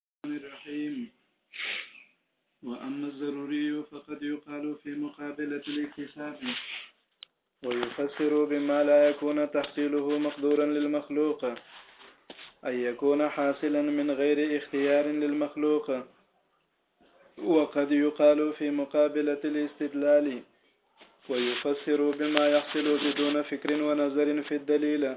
الرحمن الرحيم وأما الضروري فقد يقال في مقابلة الاكتساب ويفسر بما لا يكون تحصيله مقدورا للمخلوق أن يكون حاصلا من غير اختيار للمخلوق وقد يقال في مقابلة الاستدلال ويفسر بما يحصل بدون فكر ونظر في الدليل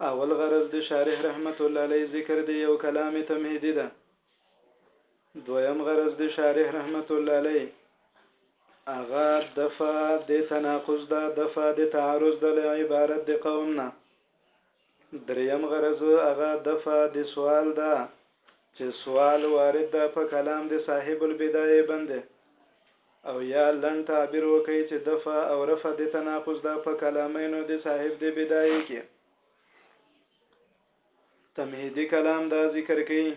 اول غرض د شارح رحمت الله علیه ذکر د یو کلام تمهیدی ده. دویم غرض د شارح رحمت الله علیه اغا دفع د تناقض ده، دفع د تعارض ده له عبارت د قوم نه. دریم غرض اغا دفع د سوال ده چه سوال وارد ده په کلام د صاحب البدايه بندې او يا لنډ تعبير وکړئ چه دفع او رفع د تناقض ده په کلامينو د صاحب د بدايه کې تمهيدي کلام دا ذکر کوي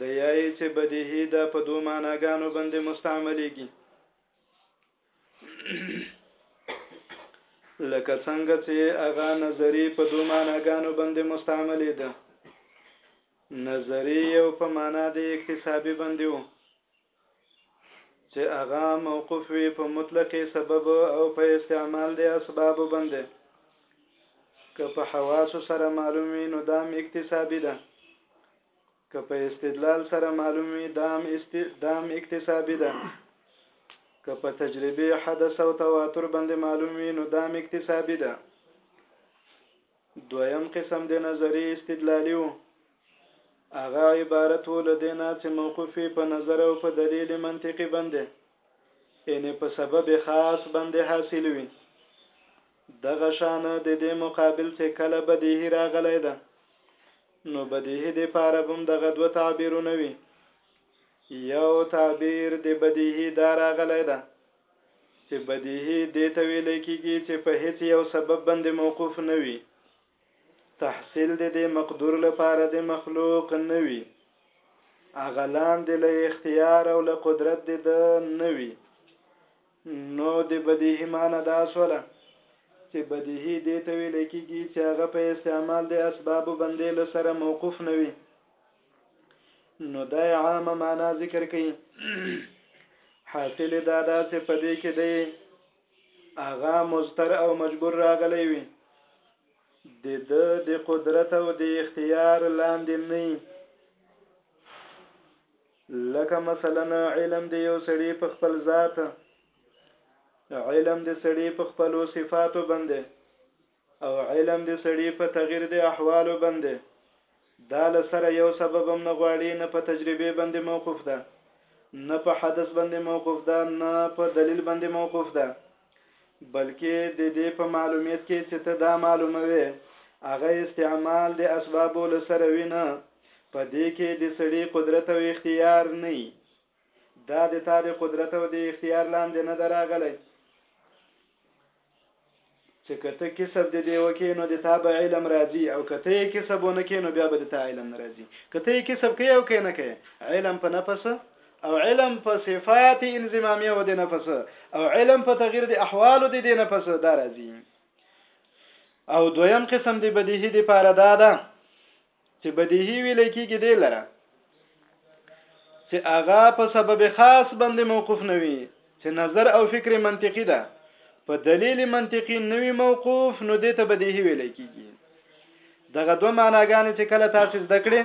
د یای چې بدیهی دا په دوه معناګانو باندې مستعملېږي لکه څنګه چې هغه نظری په دوه معناګانو باندې مستعملې ده نظری یو په معنا د اکتسابي باندې و چې هغه موقوف وي په مطلق سبب او په استعمال د اسباب باندې که په حواس سره معلومي نو دام اکتسابي ده که په استدلال سره معلوم وي دا هم, است... دا هم اکتسابي ده. که په تجربې حدث او تواتر باندې معلوم وي نو دا هم اکتسابي ده. دویم قسم د نظری استدلالی وو هغه عبارت وو لدینا چې موقوف په نظر او په دلیل منطقي باندې ان په سبب خاص باندې حاصل وي دغه شان د دې مقابل چې کله بدیهي راغلی ده نو بدیهي د پاره بم دغه دوه تعبیرونه وي یو تعبیر د بدیهي دا راغلی ده چې بدیهي دې ته ویل کېږي چې په هیڅ یو سبب باندې موقوف نه وي تحصیل د دې مقدور لپاره د مخلوق نه وي هغه لاندې له اختیار او له قدرت د ده نه وي نو د بدیهي معنی دا سوله چې بدیهي دې ته ویل کېږي چې هغه په استعمال د اسبابو بندې له سره موقوف نه وي نو دا عامه معنا ذکر کوي حاصل دا دا چې په دې کې دی هغه مستر او مجبور راغلی وي د د د قدرت او د اختیار لاندې نه لکه مثلا علم د یو سړي په خپل ذات، علم د سړي په خپلو صفاتو باندې او علم د سړي په تغیر د احوالو باندې دا له سره یو سبب هم نه غواړي نه په تجربه باندې موقوف ده نه په حدث باندې موقوف ده نه په دلیل باندې موقوف ده بلکې د دې په معلوميت کې چې ته دا معلوموې هغه استعمال د اسبابو له سره وي نه په دې کې د سړي قدرت او اختيار نه وي دا د تا د قدرت او د اختيار لاندې نه ده راغلی چې کته کسب د دی وکې نو د تا به علم راځي او کته یې کسب ونه کې نو بیا به د تا علم نه راځي کته یې کسب کوي او کې نه کوي علم په نفس او علم په صفات انضمامیه و دینه پس او علم په تغییر د احوال د دینه پس دا راځي او دویم قسم دی بدیهی د پاره دا ده چې بدیهی ویل کېږي دی لره چې هغه په سبب خاص باندې موقوف نه وي چې نظر او فکر منطقي ده په دلیل منطقي نوی موقوف نو دې ته بدیهی ویل کېږي دغه دوه معناګانې چې کله تاسو زده کړې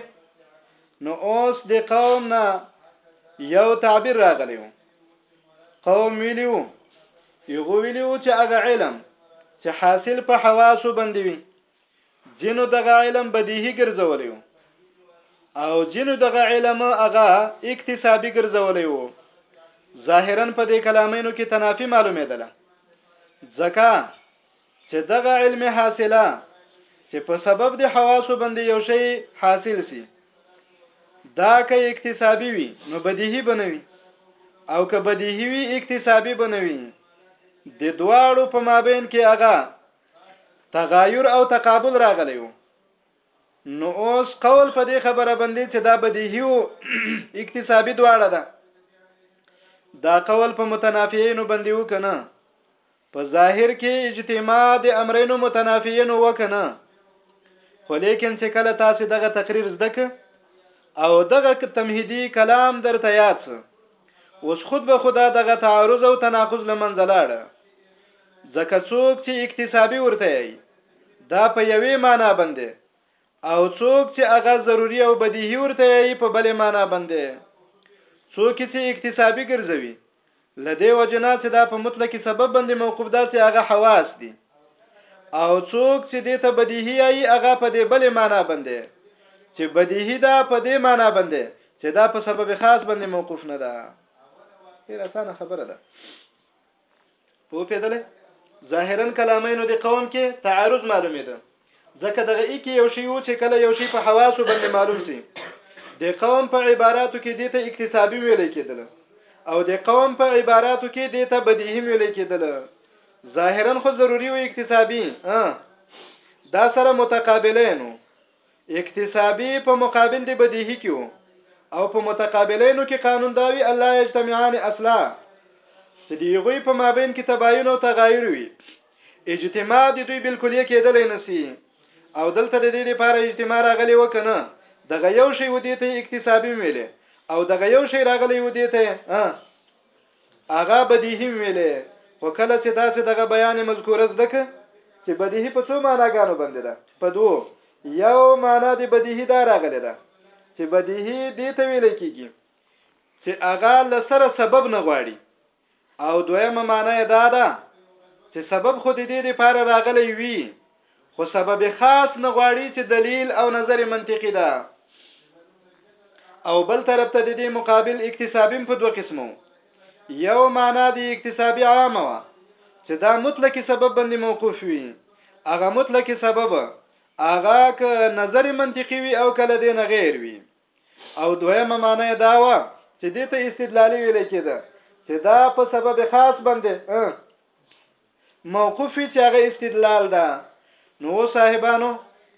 نو اوس د قوم نه یو تعبیر راغلی وو قوم ویلی وو یغو ویلی وو چې هغه علم چې حاصل په حواسو باندې وي جنو دغه علم بدیهی ګرځولی وو او جنو دغه علم هغه اکتسابي ګرځولی وو ظاهرا په دې کلامینو کې تنافي معلومېدله ځکه چې دغه علم حاصله چې په سبب د حواسو باندې یو شی حاصل سي دا که اکتسابي وي نو بدیهي بنوي او که بدیهي وي اکتسابي بنوي د دواړو په مابین کې هغه تغایر او تقابل راغلی وو نو اوس قول په دې خبره باندې چې دا بدیهی او اقتصابي دواړه ده دا قول په متنافیینو باندې وکنه په ظاهر کې اجتماع د امرینو متنافیینو وکنه خو لیکن چې کله تاسو دغه تقریر زده ک او دغه تمهیدی کلام درته یاد سه اوس خود به خدا دغه تعارض او تناقض لمنځه لاړه ځکه څوک چې اکتسابي ورته یي دا په یوې معنا باندې او څوک چې هغه ضروری او بدیهی ورته یي په بلې معنا باندې څوک چې اکتسابي ګرځوي له دې وجې نه چې دا په مطلقي سبب باندې موقوف ده چې هغه حواس دي او څوک چې دې ته بدیهی ای هغه په دې بلې معنا باندې چې بدیهی ده په دې معنا باندې چې دا په سبب خاص باندې موقوف نه ده ډیر اسانه خبره ده په پیدلې ظاهرا کلامینو د قوم کې تعارض معلومې ده ځکه دغه ايکي یو شی وو چې کله یو شی په حواسو باندې معلوم سي د قوم په عباراتو کې دیته اکتسابي ویل کېدل او د قوم په عباراتو کې دیته بدیهی ویل کېدل ظاهرا خو ضروری و اکتسابي دا سره متقابلینو اکتسابي په مقابل دی بدیهی کیو او په متقابلینو کې قانون داوی الله یجتمعان اصلا چې دی غوی په مابین کې تباین او تغایر وي اجتماع د دوی بالکلیه کېدلی نه سي او دلته د دې لپاره اجتماع راغلی و که نه دغه یو شی و دې ته اکتسابي ویلې او دغه یو شی راغلی و دې ته هغه بدیهي ویلې خو کله چې تاسو دغه بیان مذکوره زده که چې بدیهي په څو معناګانو باندې ده په دوو یو معنا د بدیهي دا راغلی ده چې بدیهي دې ته ویل کېږي چې هغه لسره سبب نه غواړي او دویمه معنی یې دا ده چې سبب خو د دې لپاره راغلی وي خو سبب خاص نه غواړي چې دلیل او نظر منطقي ده او بل طرف ته د دې مقابل اکتسابي په دوه قسمو یو معنا د اکتسابي عامه وه چې دا مطلق سبب باندې موقوف وي هغه مطلق سبب هغه ک نظر منطقي وي او کله دې نه غیر وي او دویمه معنی دا و چې دې ته استدلالي ویل کېده چې دا په سبب خاص باندې موقوفي چې هغه استدلال ده نو صاحبانو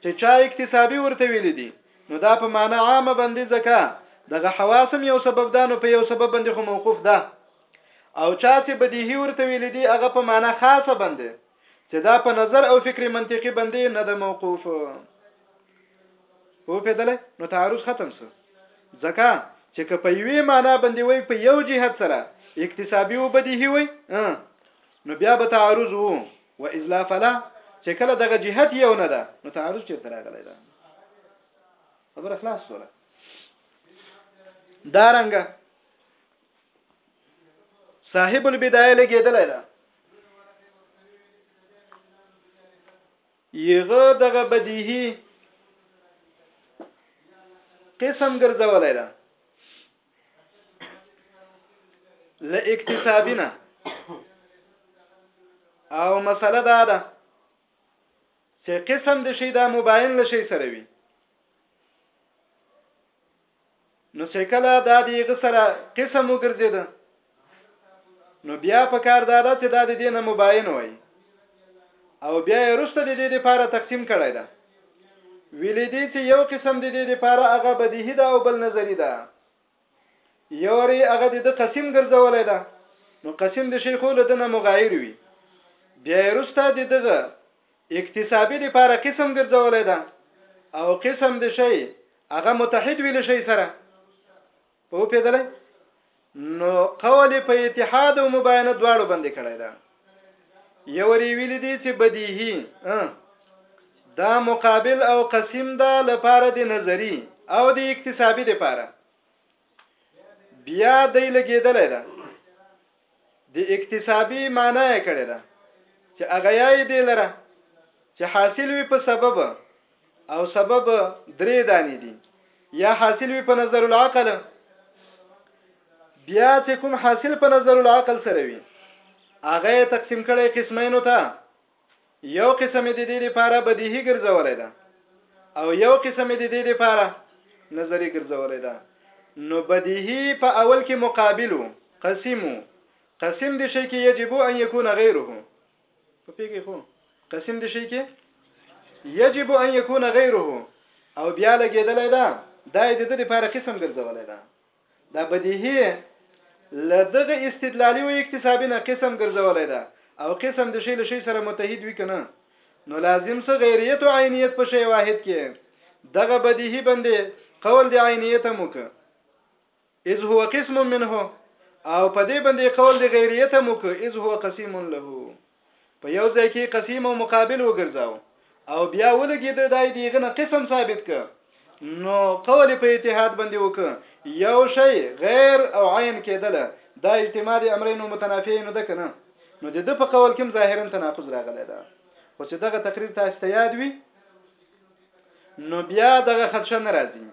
چې چا اکتسابي ورته ویل دي نو دا په معنی عامه باندې ځکه دغه حواسم یو سبب ده نو په یو سبب باندې خو موقوف ده او چا چې بدیهی ورته ویل دي هغه په معنی خاصه باندې چې دا په نظر او فکری منطقي بندي نه ده موقوف او په دله نو تعارض ختم سو ځکه چې که په یوې معنا باندې وای په یو جهت سره اکتسابي او بدیهي وای نو بیا به تعارض وو و اذلا فلا چې کله دغه جهت یو نه ده نو تعارض چیرته راغلی ده خبر خلاص سره دارنګه صاحب البدايه لګیدلای دا یغه دغه بدیهی قسم ګرځولای دا ل اکتسابینا او مسله دا ده چې قسم د شی دا مباین لشي سره وي نو چې کله دا دیغه سره قسم وګرځید نو بیا په کار دا ده چې دا د دینه مباین وای او بیا یې رسته د دې لپاره تقسیم کړی ده ویلې دي چې یو قسم د دې لپاره هغه بدیهی ده او بل نظری ده یو ری هغه د قسم ګرځولای ده نو قسم د شیخو له دنه مغایر وي بیا رسته د دغه اکتسابی د پاره قسم ګرځولی ده او قسم د شی هغه متحد ویل شی سره په پیدلې نو قول په اتحاد او مباینه دواړو باندې کړی ده یو ری ویل دي چې بدیهی دا مقابل او قسم ده لپاره د نظری او د اکتسابی لپاره بیا دی لګیدلې ده د اکتسابی معنی یې کړې ده چې هغه یاي دې لره چې حاصل وي په سبب او سبب درې دانې دي یا حاصل وي په نظر العقل بیا چې کوم حاصل په نظر العقل سره وي هغه تقسیم کړي قسمینو ته یو قسم یې د دې لپاره بدیهي ګرځولی ده او یو قسم یې د دې لپاره نظري ګرځولی ده نو بدیهي په اول کې مقابلو قسمو قسم د شي کې یجب ان یکون غیره په پیګه خو قسم د شي کې یجب ان یکون غیره او بیا لګیدلای دا دا د دې لپاره قسم ګرځولای دا دا بدیهی له دغه استدلالی و اکتسابی نه قسم ګرځولی ده او قسم د شی له شی سره متحد وی که نه نو لازم څه غیریت او عینیت په شی واحد کې دغه بدیهی بندې قول د عینیت هم وکړه اذ هو قسم منه او په دې باندې قول د غیریت هم وکړه اذ هو قسیم له په یو ځای کې قسیم او مقابل وګرځاو او بیا ولګید دای دیغه نه قسم ثابت ک نو قول په اتحاد باندې وک یو شی غیر او عین کېدله دا اجتماع د امرین او متنافع نه ده کنه نو د د په قول کې ظاهرا تناقض راغلی ده خو چې دغه تقریر تاسو ته یاد وي نو بیا دغه خدشه ناراضي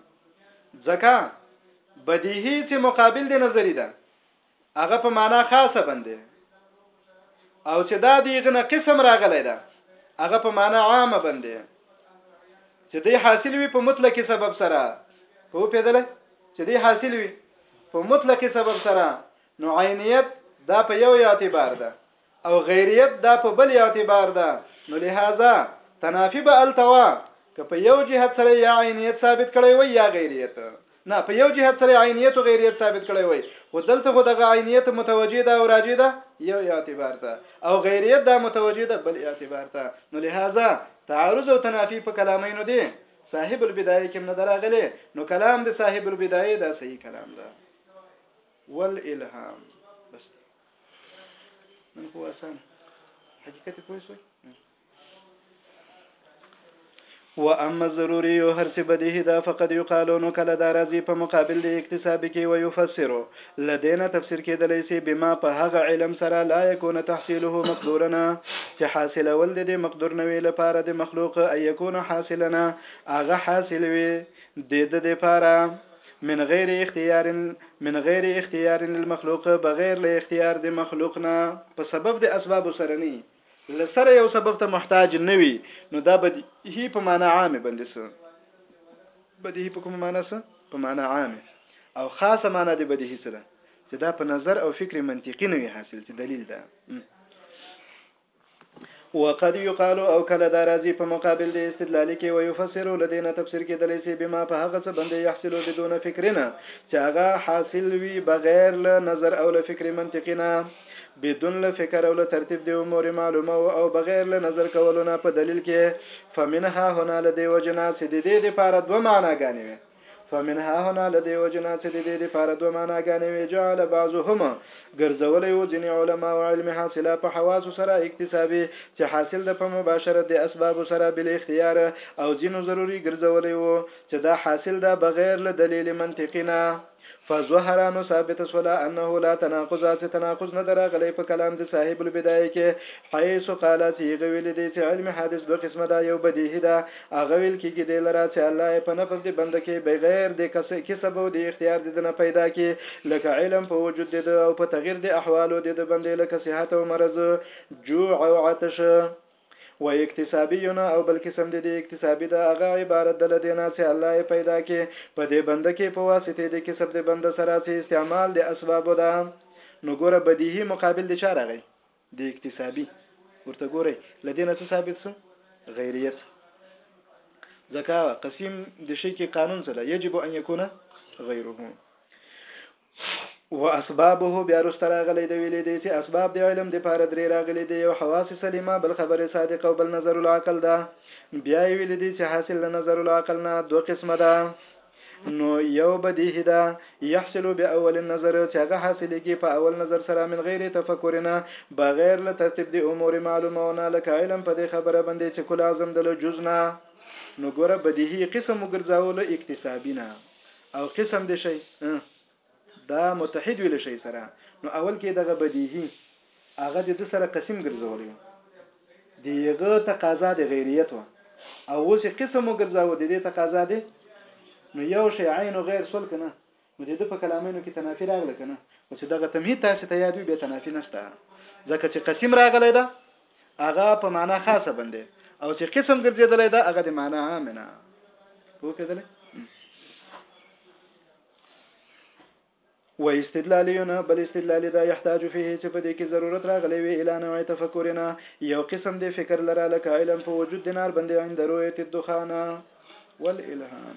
ځکه بدیهی چې مقابل د نظری ده هغه په معنا خاصه بندې او چې دا دیغه نه قسم راغلی ده هغه په معنا عامه بندې چې دی حاصل وي په مطلق سبب سره په پیدل چې دی حاصل وي په مطلق سبب سره نو عینیت دا په یو اعتبار ده او غیریت دا په بل اعتبار ده نو لهذا تنافی به الته وه که په یو جهت سره یا عینیت ثابت کړی وای یا غیریت نه په یو جهت سره عینیت او غیریت ثابت کړی وای خو دلته خو دغه عینیت متوجه ده او راجی ده یو اعتبار ته او غیریت دا متوجه ده بل اعتبار ته نو لهدا تعارض او تنافی په کلامینو دی صاحب البدایه کې نه دراغله نو کلام د صاحب البدایه دا صحیح کلام ده والالهام بس نن خو آسان حقیقت پوه شوي و اما ضروری او هر څه بدیه دا فقط یو قالونو کله دا راځي په مقابل د اکتساب کې و یفسرو لدینا تفسیر کېدلی سي بما په هغه علم سره لا یکون تحصیله مقدورنا چې حاصل ول د مقدور نوې لپاره د مخلوق ايکون حاصلنا هغه حاصل وي د د لپاره من غیر اختیار من غیر اختیار للمخلوق بغیر له اختیار د مخلوق نه. په سبب د اسبابو سره نه وي. له سره یو سبب ته محتاج نه وي نو دا بدیهي په معنی عامې بندې سو. بدیهي په کومه معنی سو؟ په معنی عامې. او خاصه معنی د بدیهي سره چې دا په نظر او فکر منطقي نه وي حاصل چې دلیل ده. وقد يقال او کله دا راځي په مقابل د استدلالي کې ويفسر له دې نه تفسیر کېدلی سي بما په هغه څه باندې يحصل بدون فکر نه چې هغه حاصل وي بغیر له نظر او له فکر منطقي نه بدون له فکر او له ترتیب د امور معلومه او بغیر له نظر کولو نه په دلیل کې فمنها هنا لدی وجنا سې د دې لپاره دوه معناګانې وي فمن ها هنا له دې وجې نه چې د دې دپاره دوه معناګانې وې جعل بعضهم ګرځولی و ځینې علما او علم حاصله په حواسو سره اکتسابي چې حاصل ده په مباشرت د اسبابو سره بالاختیار او ځینو ضروري ګرځولی و چې دا حاصل ده بغیر له دلیل منطقي نه فظهر نو ثابت سولا انه لا تناقض اس تناقض نه دراغلی په کلام د صاحب البدايه کې حيث قال چې هغه ویلي دي چې علم حادث دوه قسمه ده یو بدیهي ده هغه ویل کیږي دې لره چې الله یې په نفس د بنده کې بغیر د کسب او د اختیار د ده نه پیدا کړي لکه علم په وجود د ده او په تغیر د احوالو د ده بندې لکه صحت او مرض جوع او عطش و اکتسابیونه او بل قسم د دې اکتسابي ده هغه عبارت ده له دې نه چې الله یې پیدا کړي په دې بنده کې په واسطه د کسب د بنده سره چې استعمال د اسبابو ده نو ګوره بدیهي مقابل د چا راغی دی اکتسابی ورته ګورئ له دې نه څه ثابت سو غیریت ځکه قسم د شي کې قانون څه ده یجب ان یکون غیره و اسبابه بیا رست راغلی د ویلې دی چې اسباب د علم د پاره درې راغلي دی یو حواس سلیمه بل خبره صادقه او بل نظر العقل ده بیا ویلې دی چې حاصل نظر العقل نه دوه قسمه ده نو یو بدیهی ده یحصل باول النظر چې هغه حاصلیږي په اول نظر سره من غیر تفکر نه بغیر له ترتیب د امور معلومونه لکه علم په دې خبره باندې چې کل اعظم د له جز نه نو ګوره بدیهی قسم وګرځاو له اکتسابی نه او قسم دې شي دا متحد ویل شي سره نو اول کې دغه بدیهی هغه د سره قسم ګرځولی دیغه تقاضا د غیریت و او اوس قسم وګرځاو د دې تقاضا دی نو یو شی عین او غیر سول کنه نو د په کلامینو کې تنافی راغله کنه او چې دغه تمهید تاسو ته یاد وي به تنافی نشته ځکه چې قسم راغلی دا هغه په معنا خاصه بندي او چې قسم ګرځیدلی دا هغه د معنا عامه نه پوه کېدلی و استدلاليونه بل استدلال دا يحتاج فيه چې په دې کې ضرورت راغلی وي اله نوع تفکرنا یو قسم دې فکر لره لکه علم په وجود د نار باندې عند رؤيت الدخان والالهام